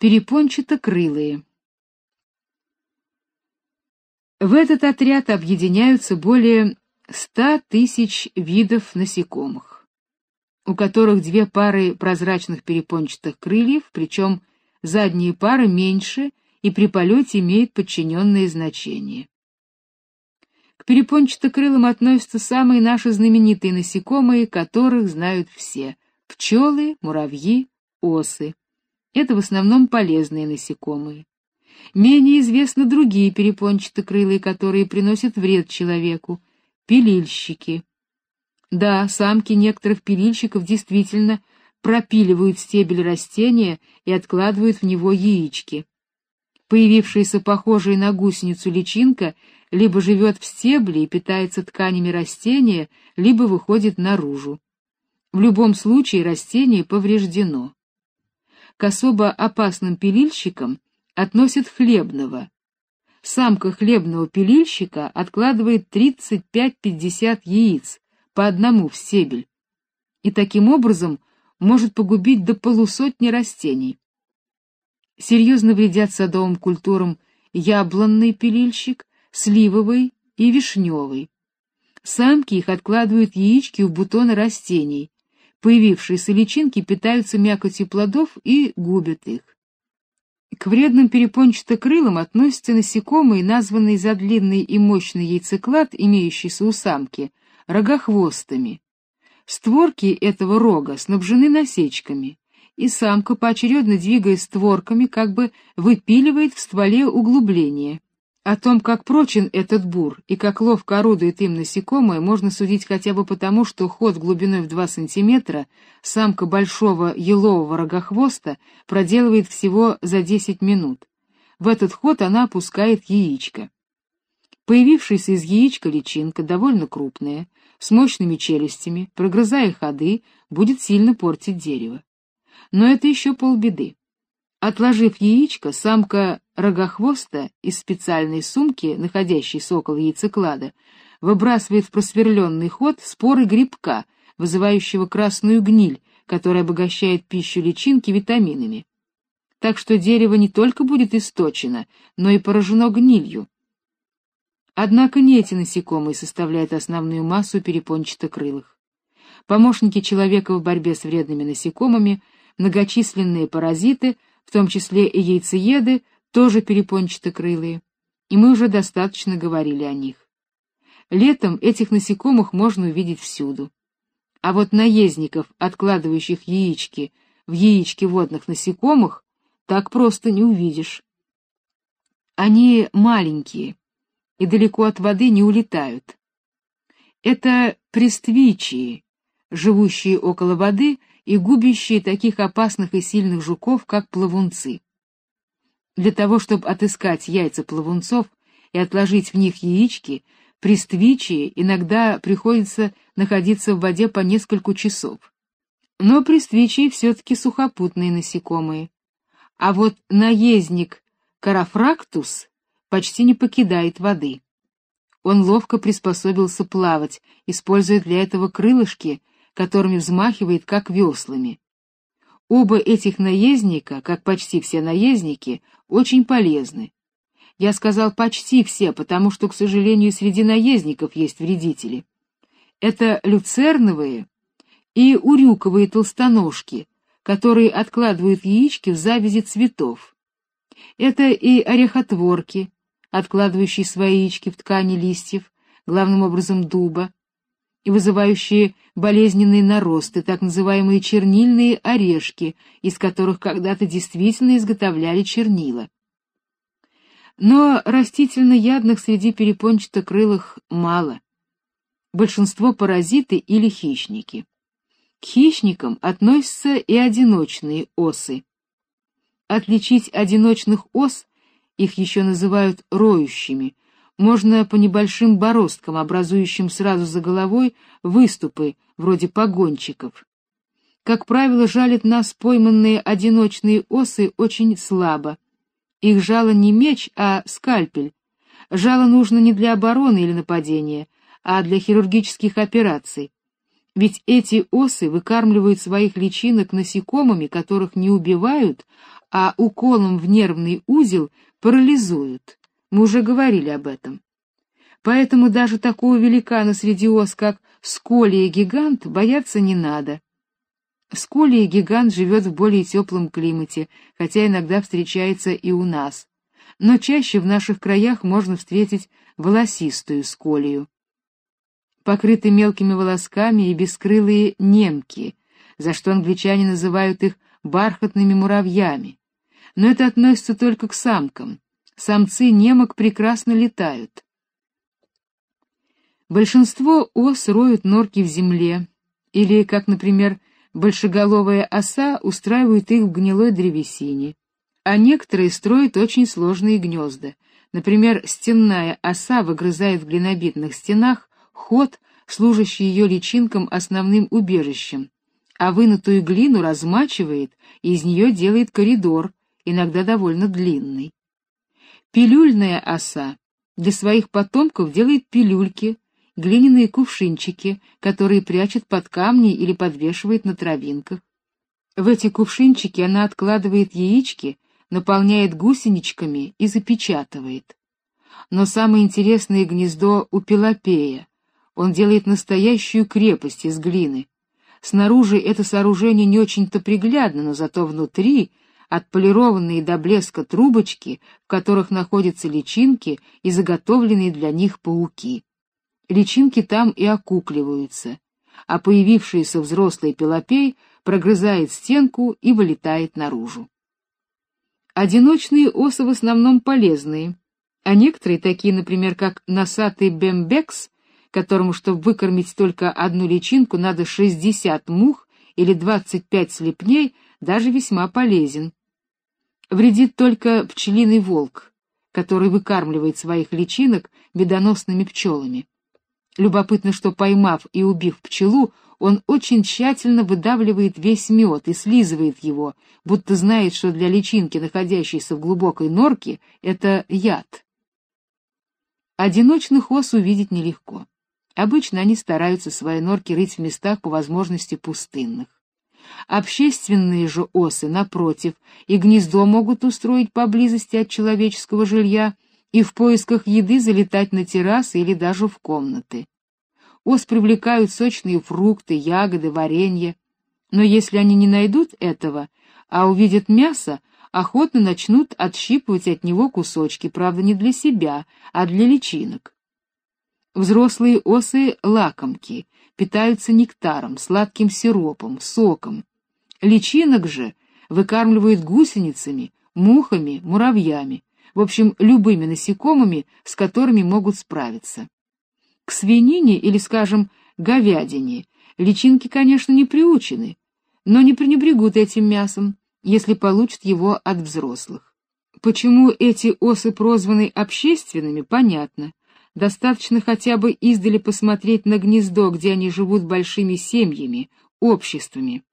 Перепончатокрылые. В этот отряд объединяются более 100 тысяч видов насекомых, у которых две пары прозрачных перепончатых крыльев, причем задние пары меньше и при полете имеют подчиненные значения. К перепончатокрылым относятся самые наши знаменитые насекомые, которых знают все: пчелы, муравьи, осы. Это в основном полезные насекомые. Менее известны другие перепончатокрылые, которые приносят вред человеку пилильщики. Да, самки некоторых пилильщиков действительно пропиливают стебель растения и откладывают в него яички. Появившаяся похожая на гусеницу личинка либо живет в стебле и питается тканями растения, либо выходит наружу. В любом случае растение повреждено к особо опасным пилильщикам относят хлебного. Самка хлебного пилильщика откладывает 35-50 яиц, по одному в стебель, и таким образом может погубить до полусотни растений. Серьезно вредят садовым культурам яблонный пилильщик, сливовый и вишневый. Самки их откладывают яички в бутоны растений, Появившиеся личинки питаются мякотью плодов и губят их. К вредным перепончатокрылым относятся насекомые, названные за длинный и мощный яйцеклад, имеющийся у самки, рогохвостами. Створки этого рога снабжены насечками, и самка, поочередно двигая створками, как бы выпиливает в стволе углубление. О том, как прочен этот бур и как ловко орудует им насекомое, можно судить хотя бы потому, что ход глубиной в 2 сантиметра самка большого елового рогохвоста проделывает всего за 10 минут. В этот ход она опускает яичко. Появившаяся из яичка личинка, довольно крупная, с мощными челюстями, прогрызая ходы, будет сильно портить дерево. Но это еще полбеды. Отложив яичко, самка рогохвоста из специальной сумки, находящейся около яйцеклада, выбрасывает в просверленный ход споры грибка, вызывающего красную гниль, которая обогащает пищу личинки витаминами. Так что дерево не только будет источено, но и поражено гнилью. Однако не эти насекомые составляют основную массу перепончатокрылых. Помощники человека в борьбе с вредными насекомыми, многочисленные паразиты — в том числе и яйцееды, тоже перепончатокрылые, и мы уже достаточно говорили о них. Летом этих насекомых можно увидеть всюду. А вот наездников, откладывающих яички в яички водных насекомых, так просто не увидишь. Они маленькие и далеко от воды не улетают. Это прествичии, живущие около воды и губящие таких опасных и сильных жуков, как плавунцы. Для того, чтобы отыскать яйца плавунцов и отложить в них яички, при ствичии иногда приходится находиться в воде по несколько часов. Но при ствичии все-таки сухопутные насекомые. А вот наездник Карафрактус почти не покидает воды. Он ловко приспособился плавать, используя для этого крылышки которыми взмахивает как веслами. Оба этих наездника, как почти все наездники, очень полезны. Я сказал почти все, потому что, к сожалению, среди наездников есть вредители. Это люцерновые и урюковые толстоножки, которые откладывают яички в завязи цветов. Это и орехотворки, откладывающие свои яички в ткани листьев, главным образом дуба, и вызывающие болезненные наросты, так называемые чернильные орешки, из которых когда-то действительно изготовляли чернила. Но растительноядных среди перепончатокрылых мало. Большинство паразиты или хищники. К хищникам относятся и одиночные осы. Отличить одиночных ос, их еще называют роющими, можно по небольшим бороздкам, образующим сразу за головой выступы, вроде погончиков. Как правило, жалят нас пойманные одиночные осы очень слабо. Их жало не меч, а скальпель. Жало нужно не для обороны или нападения, а для хирургических операций. Ведь эти осы выкармливают своих личинок насекомыми, которых не убивают, а уколом в нервный узел парализуют. Мы уже говорили об этом. Поэтому даже такого великана среди ос, как сколия-гигант, бояться не надо. Сколия-гигант живет в более теплом климате, хотя иногда встречается и у нас. Но чаще в наших краях можно встретить волосистую сколию. Покрыты мелкими волосками и бескрылые немки, за что англичане называют их бархатными муравьями. Но это относится только к самкам. Самцы немок прекрасно летают. Большинство ос роют норки в земле, или, как, например, большеголовая оса устраивает их в гнилой древесине, а некоторые строят очень сложные гнезда. Например, стенная оса выгрызает в глинобитных стенах ход, служащий ее личинкам основным убежищем, а вынутую глину размачивает и из нее делает коридор, иногда довольно длинный. Пилюльная оса для своих потомков делает пилюльки, глиняные кувшинчики, которые прячет под камни или подвешивает на травинках. В эти кувшинчики она откладывает яички, наполняет гусеничками и запечатывает. Но самое интересное гнездо у пелопея. Он делает настоящую крепость из глины. Снаружи это сооружение не очень-то приглядно, но зато внутри отполированные до блеска трубочки, в которых находятся личинки и заготовленные для них пауки личинки там и окукливаются, а появившийся взрослый пелопей прогрызает стенку и вылетает наружу. Одиночные осы в основном полезные, а некоторые, такие, например, как носатый бембекс, которому, чтобы выкормить только одну личинку, надо 60 мух или 25 слепней, даже весьма полезен. Вредит только пчелиный волк, который выкармливает своих личинок медоносными пчелами. Любопытно, что поймав и убив пчелу, он очень тщательно выдавливает весь мед и слизывает его, будто знает, что для личинки, находящейся в глубокой норке, это яд. Одиночных ос увидеть нелегко. Обычно они стараются свои норки рыть в местах по возможности пустынных. Общественные же осы, напротив, и гнездо могут устроить поблизости от человеческого жилья, и в поисках еды залетать на террасы или даже в комнаты. Ос привлекают сочные фрукты, ягоды, варенье, но если они не найдут этого, а увидят мясо, охотно начнут отщипывать от него кусочки, правда, не для себя, а для личинок. Взрослые осы лакомки, питаются нектаром, сладким сиропом, соком. Личинок же выкармливают гусеницами, мухами, муравьями в общем, любыми насекомыми, с которыми могут справиться. К свинине или, скажем, говядине личинки, конечно, не приучены, но не пренебрегут этим мясом, если получат его от взрослых. Почему эти осы прозваны общественными, понятно. Достаточно хотя бы издали посмотреть на гнездо, где они живут большими семьями, обществами.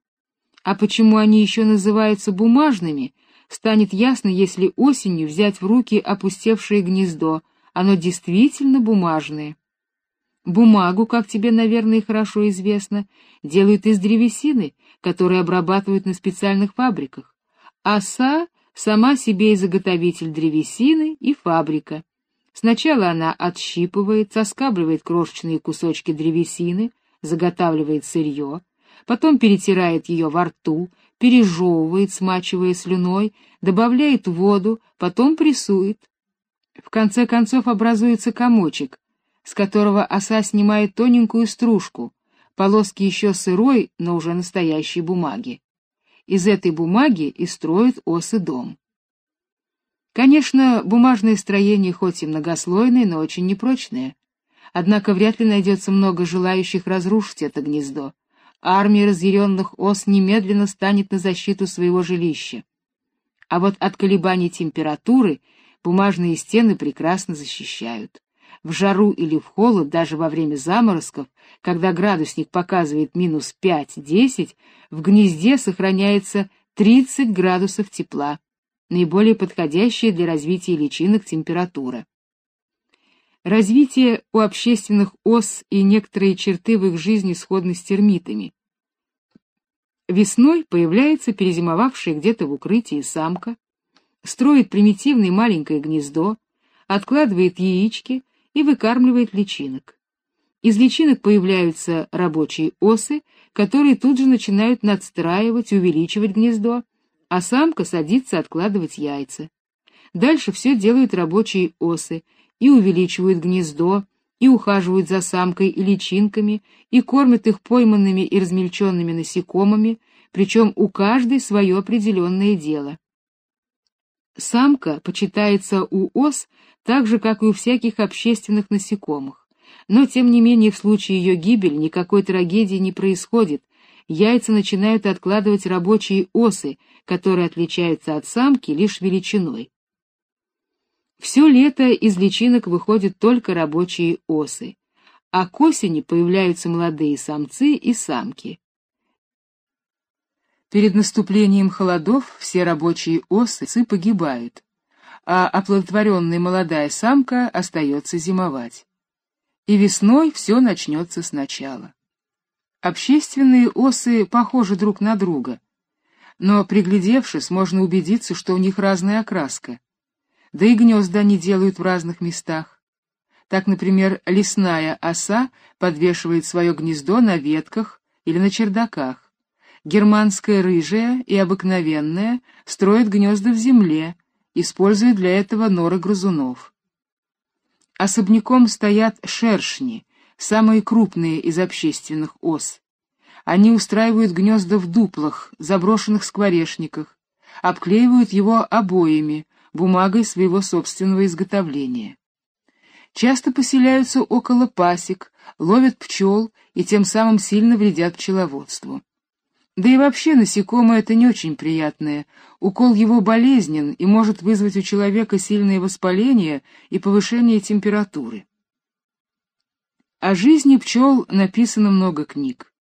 А почему они еще называются бумажными, станет ясно, если осенью взять в руки опустевшее гнездо, оно действительно бумажное. Бумагу, как тебе, наверное, хорошо известно, делают из древесины, которую обрабатывают на специальных фабриках. Оса сама себе и заготовитель древесины, и фабрика. Сначала она отщипывает, соскабливает крошечные кусочки древесины, заготавливает сырье, потом перетирает ее во рту, пережевывает, смачивая слюной, добавляет воду, потом прессует. В конце концов образуется комочек, с которого оса снимает тоненькую стружку, полоски еще сырой, но уже настоящей бумаги. Из этой бумаги и строят осы дом. Конечно, бумажное строение хоть и многослойное, но очень непрочное. Однако вряд ли найдется много желающих разрушить это гнездо армия разъяренных ос немедленно станет на защиту своего жилища. А вот от колебаний температуры бумажные стены прекрасно защищают. В жару или в холод, даже во время заморозков, когда градусник показывает минус 5-10, в гнезде сохраняется 30 градусов тепла, наиболее подходящая для развития личинок температура. Развитие у общественных ос и некоторые черты в их жизни сходны с термитами. Весной появляется перезимовавшая где-то в укрытии самка, строит примитивное маленькое гнездо, откладывает яички и выкармливает личинок. Из личинок появляются рабочие осы, которые тут же начинают надстраивать увеличивать гнездо, а самка садится откладывать яйца. Дальше все делают рабочие осы и увеличивают гнездо, и ухаживают за самкой и личинками, и кормят их пойманными и размельченными насекомыми, причем у каждой свое определенное дело. Самка почитается у ос так же, как и у всяких общественных насекомых. Но, тем не менее, в случае ее гибели никакой трагедии не происходит. Яйца начинают откладывать рабочие осы, которые отличаются от самки лишь величиной. Все лето из личинок выходят только рабочие осы, а к осени появляются молодые самцы и самки. Перед наступлением холодов все рабочие осы погибают, а оплодотворенная молодая самка остается зимовать. И весной все начнется сначала. Общественные осы похожи друг на друга, но приглядевшись, можно убедиться, что у них разная окраска да и гнезда они делают в разных местах. Так, например, лесная оса подвешивает свое гнездо на ветках или на чердаках. Германская рыжая и обыкновенная строят гнезда в земле, используя для этого норы грызунов. Особняком стоят шершни, самые крупные из общественных ос. Они устраивают гнезда в дуплах, заброшенных скворечниках, обклеивают его обоями, бумагой своего собственного изготовления. Часто поселяются около пасек, ловят пчел и тем самым сильно вредят пчеловодству. Да и вообще насекомое это не очень приятное. Укол его болезнен и может вызвать у человека сильное воспаление и повышение температуры. О жизни пчел написано много книг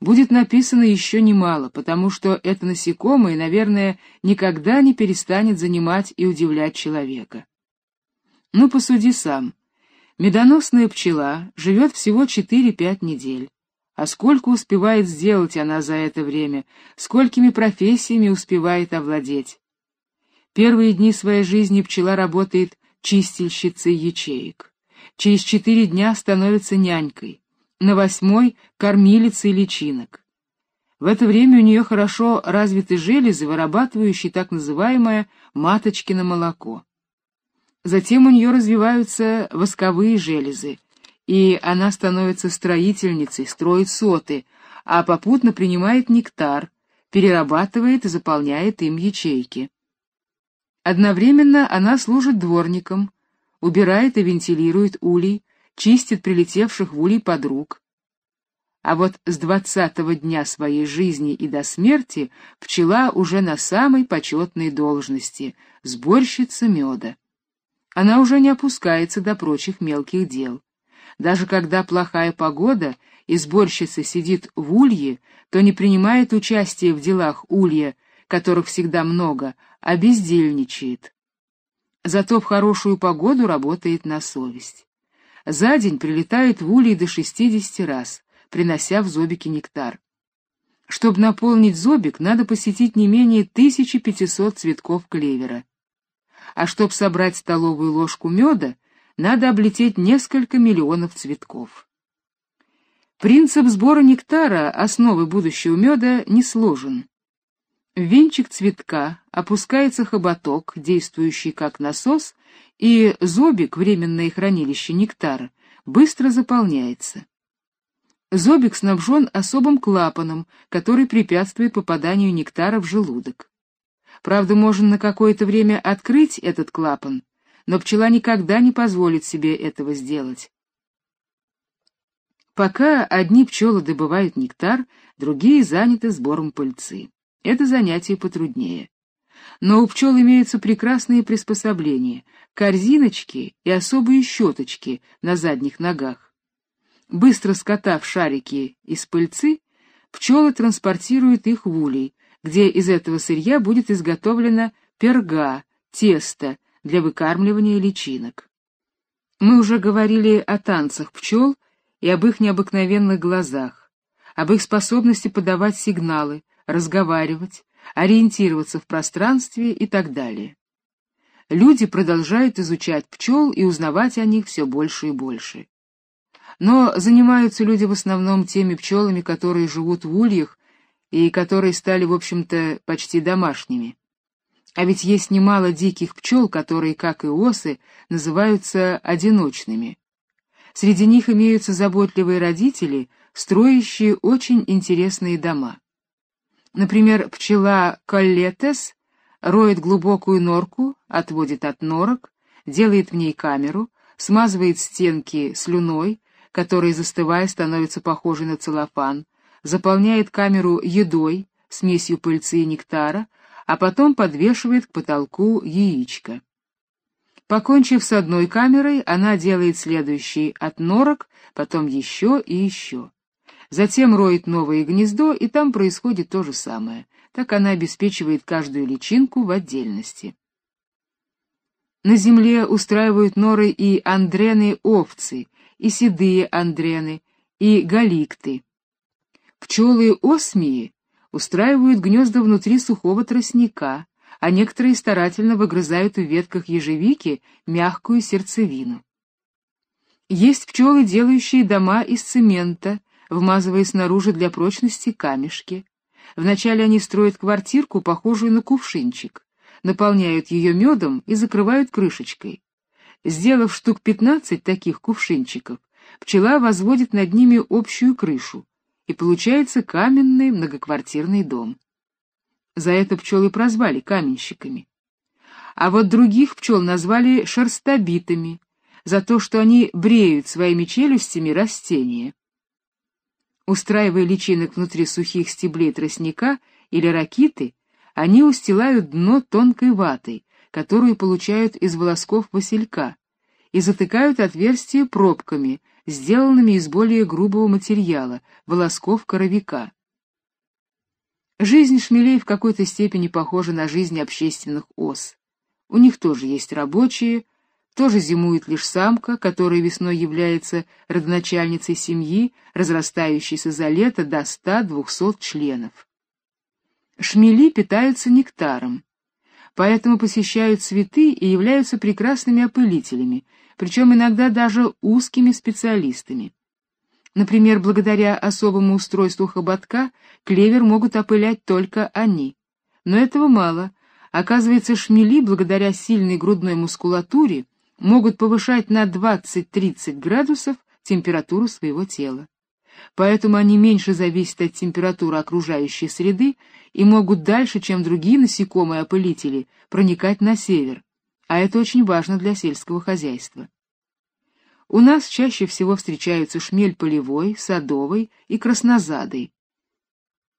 будет написано еще немало, потому что это насекомое, наверное, никогда не перестанет занимать и удивлять человека. Ну, посуди сам. Медоносная пчела живет всего 4-5 недель. А сколько успевает сделать она за это время, сколькими профессиями успевает овладеть. Первые дни своей жизни пчела работает чистильщицей ячеек. Через четыре дня становится нянькой на восьмой — кормилицей личинок. В это время у нее хорошо развиты железы, вырабатывающие так называемое маточкино молоко. Затем у нее развиваются восковые железы, и она становится строительницей, строит соты, а попутно принимает нектар, перерабатывает и заполняет им ячейки. Одновременно она служит дворником, убирает и вентилирует улей, чистит прилетевших в улей подруг. А вот с двадцатого дня своей жизни и до смерти пчела уже на самой почетной должности — сборщица меда. Она уже не опускается до прочих мелких дел. Даже когда плохая погода и сборщица сидит в улье, то не принимает участия в делах улья, которых всегда много, а бездельничает. Зато в хорошую погоду работает на совесть. За день прилетает в улей до 60 раз, принося в зобики нектар. Чтобы наполнить зобик, надо посетить не менее 1500 цветков клевера. А чтобы собрать столовую ложку меда, надо облететь несколько миллионов цветков. Принцип сбора нектара, основы будущего меда, не сложен. Венчик цветка опускается хоботок, действующий как насос, и зобик, временное хранилище нектара, быстро заполняется. Зобик снабжен особым клапаном, который препятствует попаданию нектара в желудок. Правда, можно на какое-то время открыть этот клапан, но пчела никогда не позволит себе этого сделать. Пока одни пчелы добывают нектар, другие заняты сбором пыльцы. Это занятие потруднее. Но у пчел имеются прекрасные приспособления, корзиночки и особые щеточки на задних ногах. Быстро скотав шарики из пыльцы, пчелы транспортируют их в улей, где из этого сырья будет изготовлена перга, тесто для выкармливания личинок. Мы уже говорили о танцах пчел и об их необыкновенных глазах, об их способности подавать сигналы, разговаривать, ориентироваться в пространстве и так далее. Люди продолжают изучать пчел и узнавать о них все больше и больше. Но занимаются люди в основном теми пчелами, которые живут в ульях и которые стали, в общем-то, почти домашними. А ведь есть немало диких пчел, которые, как и осы, называются одиночными. Среди них имеются заботливые родители, строящие очень интересные дома. Например, пчела коллетес роет глубокую норку, отводит от норок, делает в ней камеру, смазывает стенки слюной, которая, застывая, становится похожей на целлофан, заполняет камеру едой, смесью пыльцы и нектара, а потом подвешивает к потолку яичко. Покончив с одной камерой, она делает следующий от норок, потом еще и еще. Затем роет новое гнездо, и там происходит то же самое. Так она обеспечивает каждую личинку в отдельности. На земле устраивают норы и андрены-овцы, и седые андрены, и галикты. Пчелы-осмии устраивают гнезда внутри сухого тростника, а некоторые старательно выгрызают в ветках ежевики мягкую сердцевину. Есть пчелы, делающие дома из цемента, вмазывая снаружи для прочности камешки. Вначале они строят квартирку, похожую на кувшинчик, наполняют ее медом и закрывают крышечкой. Сделав штук пятнадцать таких кувшинчиков, пчела возводит над ними общую крышу, и получается каменный многоквартирный дом. За это пчелы прозвали каменщиками. А вот других пчел назвали шерстобитами, за то, что они бреют своими челюстями растения. Устраивая личинок внутри сухих стеблей тростника или ракиты, они устилают дно тонкой ватой, которую получают из волосков василька, и затыкают отверстия пробками, сделанными из более грубого материала, волосков коровика. Жизнь шмелей в какой-то степени похожа на жизнь общественных ос. У них тоже есть рабочие, тоже зимует лишь самка, которая весной является родоначальницей семьи, разрастающейся за лето до ста-двухсот членов. Шмели питаются нектаром, поэтому посещают цветы и являются прекрасными опылителями, причем иногда даже узкими специалистами. Например, благодаря особому устройству хоботка клевер могут опылять только они. Но этого мало. Оказывается, шмели, благодаря сильной грудной мускулатуре, могут повышать на 20-30 градусов температуру своего тела. Поэтому они меньше зависят от температуры окружающей среды и могут дальше, чем другие насекомые-опылители, проникать на север, а это очень важно для сельского хозяйства. У нас чаще всего встречаются шмель полевой, садовый и краснозадый.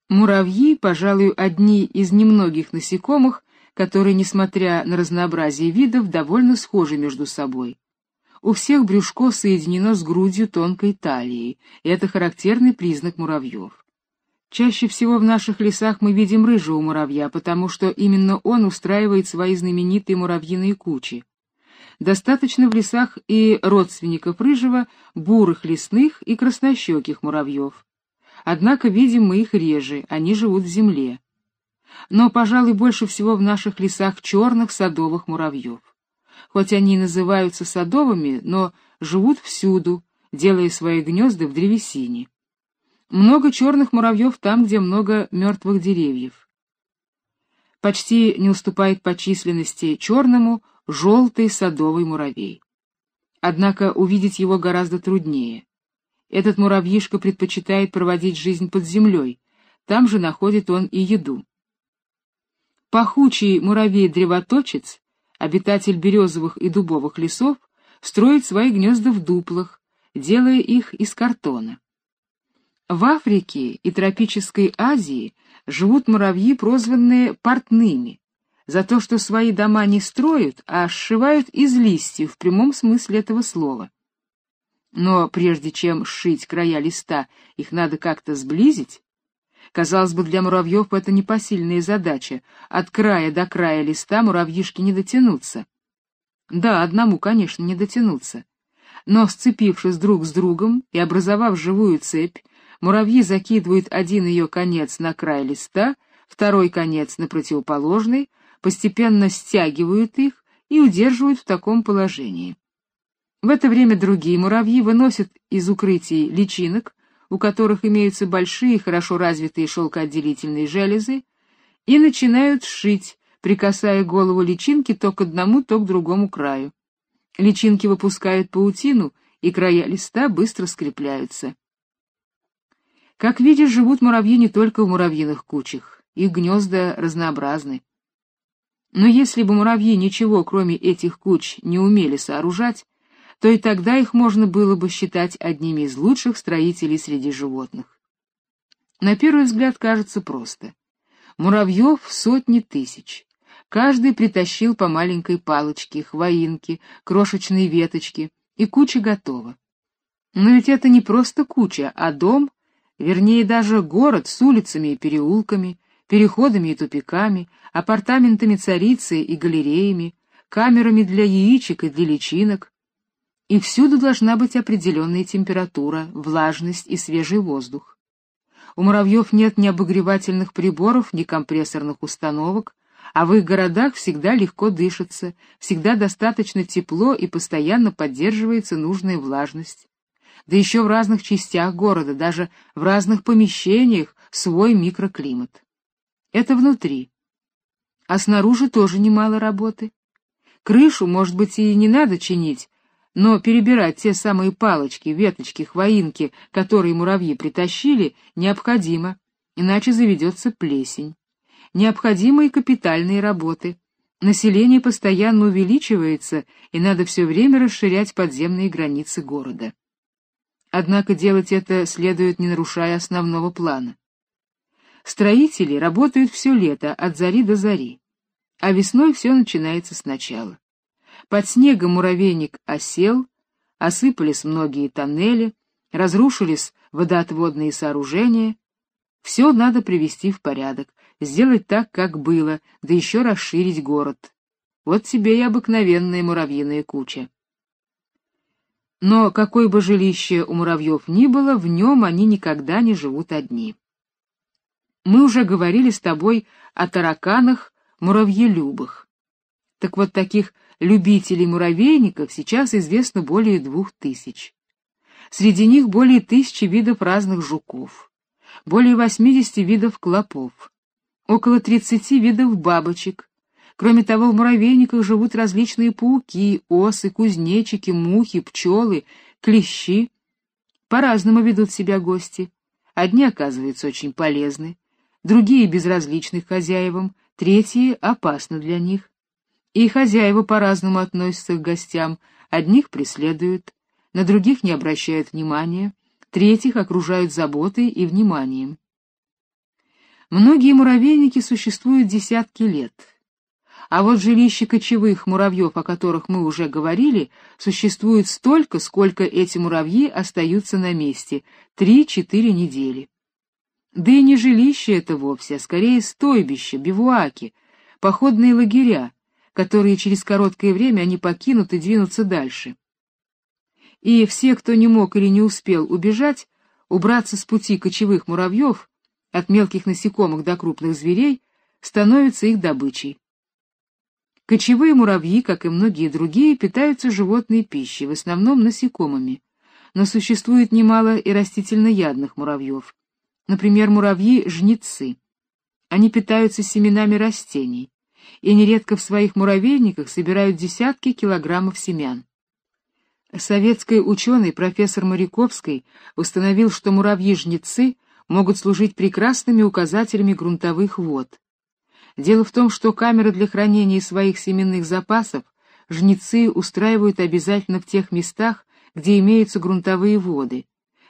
Муравьи, пожалуй, одни из немногих насекомых, которые, несмотря на разнообразие видов, довольно схожи между собой. У всех брюшко соединено с грудью тонкой талией, и это характерный признак муравьев. Чаще всего в наших лесах мы видим рыжего муравья, потому что именно он устраивает свои знаменитые муравьиные кучи. Достаточно в лесах и родственников рыжего, бурых лесных и краснощеких муравьев. Однако видим мы их реже, они живут в земле но, пожалуй, больше всего в наших лесах черных садовых муравьев. Хоть они и называются садовыми, но живут всюду, делая свои гнезда в древесине. Много черных муравьев там, где много мертвых деревьев. Почти не уступает по численности черному желтый садовый муравей. Однако увидеть его гораздо труднее. Этот муравьишка предпочитает проводить жизнь под землей, там же находит он и еду. Пахучий муравей-древоточец, обитатель березовых и дубовых лесов, строит свои гнезда в дуплах, делая их из картона. В Африке и тропической Азии живут муравьи, прозванные портными, за то, что свои дома не строят, а сшивают из листьев в прямом смысле этого слова. Но прежде чем сшить края листа, их надо как-то сблизить, Казалось бы, для муравьев это непосильная задача. От края до края листа муравьишки не дотянутся. Да, одному, конечно, не дотянуться. Но, сцепившись друг с другом и образовав живую цепь, муравьи закидывают один ее конец на край листа, второй конец на противоположный, постепенно стягивают их и удерживают в таком положении. В это время другие муравьи выносят из укрытий личинок, у которых имеются большие, хорошо развитые шелкоотделительные железы, и начинают шить, прикасая голову личинки то к одному, то к другому краю. Личинки выпускают паутину, и края листа быстро скрепляются. Как видишь, живут муравьи не только в муравьиных кучах, их гнезда разнообразны. Но если бы муравьи ничего, кроме этих куч, не умели сооружать, то и тогда их можно было бы считать одними из лучших строителей среди животных. На первый взгляд кажется просто. Муравьев сотни тысяч. Каждый притащил по маленькой палочке, хвоинке, крошечной веточке, и куча готова. Но ведь это не просто куча, а дом, вернее даже город с улицами и переулками, переходами и тупиками, апартаментами царицы и галереями, камерами для яичек и для личинок. И всюду должна быть определенная температура, влажность и свежий воздух. У муравьев нет ни обогревательных приборов, ни компрессорных установок, а в их городах всегда легко дышится, всегда достаточно тепло и постоянно поддерживается нужная влажность. Да еще в разных частях города, даже в разных помещениях свой микроклимат. Это внутри. А снаружи тоже немало работы. Крышу, может быть, и не надо чинить, но перебирать те самые палочки, веточки, хвоинки, которые муравьи притащили, необходимо, иначе заведется плесень необходимы и капитальные работы. Население постоянно увеличивается, и надо все время расширять подземные границы города. Однако делать это следует не нарушая основного плана. Строители работают все лето, от зари до зари, а весной все начинается сначала. Под снегом муравейник осел, осыпались многие тоннели, разрушились водоотводные сооружения. Все надо привести в порядок, сделать так, как было, да еще расширить город. Вот тебе и обыкновенная муравьиная куча. Но какое бы жилище у муравьев ни было, в нем они никогда не живут одни. Мы уже говорили с тобой о тараканах муравьелюбах. Так вот таких любителей муравейников сейчас известно более двух тысяч. Среди них более тысячи видов разных жуков, более 80 видов клопов, около 30 видов бабочек. Кроме того, в муравейниках живут различные пауки, осы, кузнечики, мухи, пчелы, клещи. По-разному ведут себя гости. Одни оказываются очень полезны, другие безразличны к хозяевам, третьи опасны для них. И хозяева по-разному относятся к гостям, одних преследуют, на других не обращают внимания, третьих окружают заботой и вниманием. Многие муравейники существуют десятки лет. А вот жилища кочевых муравьев, о которых мы уже говорили, существуют столько, сколько эти муравьи остаются на месте — три-четыре недели. Да и не жилище это вовсе, а скорее стойбище, бивуаки, походные лагеря, которые через короткое время они покинут и двинутся дальше. И все, кто не мог или не успел убежать, убраться с пути кочевых муравьев, от мелких насекомых до крупных зверей, становятся их добычей. Кочевые муравьи, как и многие другие, питаются животной пищей, в основном насекомыми, но существует немало и растительноядных муравьев. Например, муравьи-жнецы. Они питаются семенами растений и нередко в своих муравейниках собирают десятки килограммов семян. Советский ученый профессор Моряковский установил, что муравьи-жнецы могут служить прекрасными указателями грунтовых вод. Дело в том, что камеры для хранения своих семенных запасов жнецы устраивают обязательно в тех местах, где имеются грунтовые воды,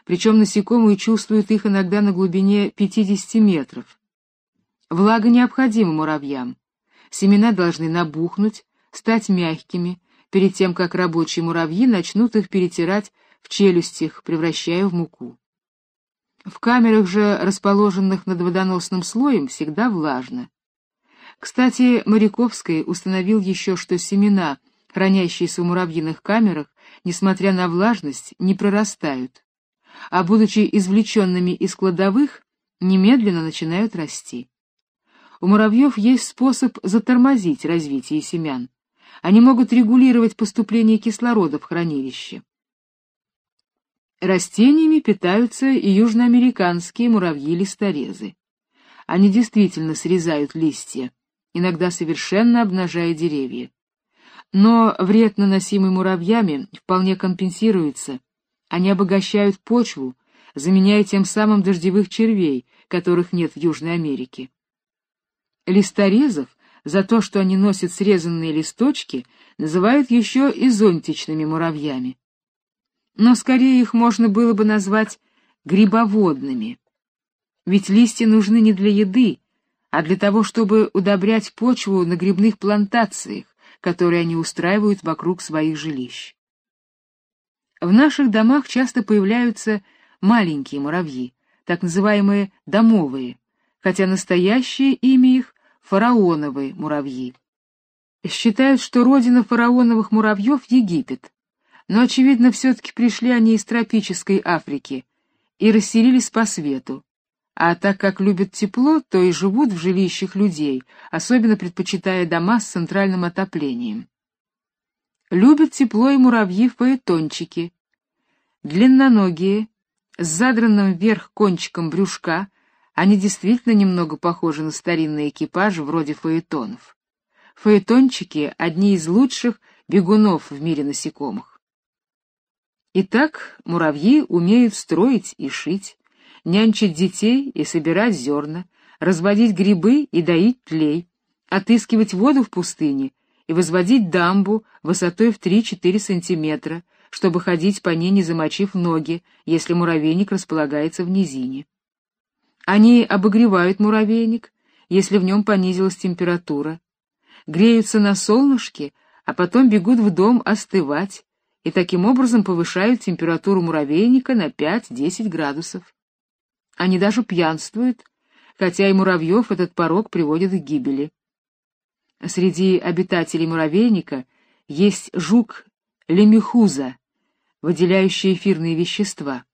причем насекомые чувствуют их иногда на глубине 50 метров. Влага необходима муравьям. Семена должны набухнуть, стать мягкими, перед тем, как рабочие муравьи начнут их перетирать в челюстях, превращая в муку. В камерах же, расположенных над водоносным слоем, всегда влажно. Кстати, Моряковский установил еще, что семена, хранящиеся в муравьиных камерах, несмотря на влажность, не прорастают. а будучи извлеченными из кладовых, немедленно начинают расти. У муравьев есть способ затормозить развитие семян. Они могут регулировать поступление кислорода в хранилище. Растениями питаются и южноамериканские муравьи-листорезы. Они действительно срезают листья, иногда совершенно обнажая деревья. Но вред, наносимый муравьями, вполне компенсируется. Они обогащают почву, заменяя тем самым дождевых червей, которых нет в Южной Америке. Листорезов за то, что они носят срезанные листочки, называют еще и зонтичными муравьями но скорее их можно было бы назвать грибоводными. Ведь листья нужны не для еды, а для того, чтобы удобрять почву на грибных плантациях, которые они устраивают вокруг своих жилищ. В наших домах часто появляются маленькие муравьи, так называемые домовые, хотя настоящее имя их фараоновые муравьи. Считают, что родина фараоновых муравьев — Египет, но, очевидно, все-таки пришли они из тропической Африки и расселились по свету. А так как любят тепло, то и живут в жилищах людей, особенно предпочитая дома с центральным отоплением. Любят тепло и муравьи-фаэтончики. Длинноногие, с задранным вверх кончиком брюшка, они действительно немного похожи на старинные экипажи вроде фаэтонов. Фаэтончики — одни из лучших бегунов в мире насекомых. Итак, муравьи умеют строить и шить, нянчить детей и собирать зерна, разводить грибы и доить тлей, отыскивать воду в пустыне и возводить дамбу высотой в 3-4 сантиметра, чтобы ходить по ней, не замочив ноги, если муравейник располагается в низине. Они обогревают муравейник, если в нем понизилась температура, греются на солнышке, а потом бегут в дом остывать, и таким образом повышают температуру муравейника на 5-10 градусов. Они даже пьянствуют, хотя и муравьев этот порог приводит к гибели. Среди обитателей муравейника есть жук лемихуза, выделяющий эфирные вещества.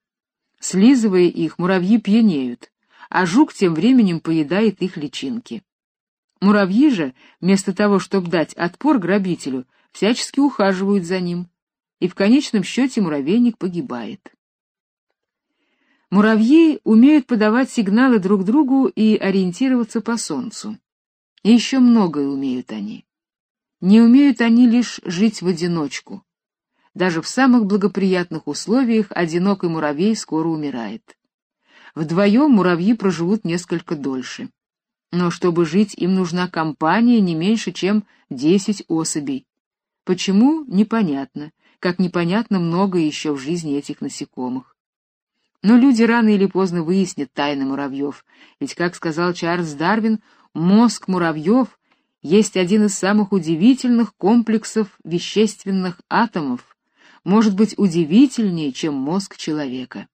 Слизывая их, муравьи пьянеют, а жук тем временем поедает их личинки. Муравьи же, вместо того, чтобы дать отпор грабителю, всячески ухаживают за ним и в конечном счете муравейник погибает. Муравьи умеют подавать сигналы друг другу и ориентироваться по солнцу. И еще многое умеют они. Не умеют они лишь жить в одиночку. Даже в самых благоприятных условиях одинокий муравей скоро умирает. Вдвоем муравьи проживут несколько дольше. Но чтобы жить, им нужна компания не меньше, чем десять особей. Почему, непонятно, как непонятно много еще в жизни этих насекомых. Но люди рано или поздно выяснят тайны муравьев, ведь, как сказал Чарльз Дарвин, мозг муравьев есть один из самых удивительных комплексов вещественных атомов, может быть удивительнее, чем мозг человека.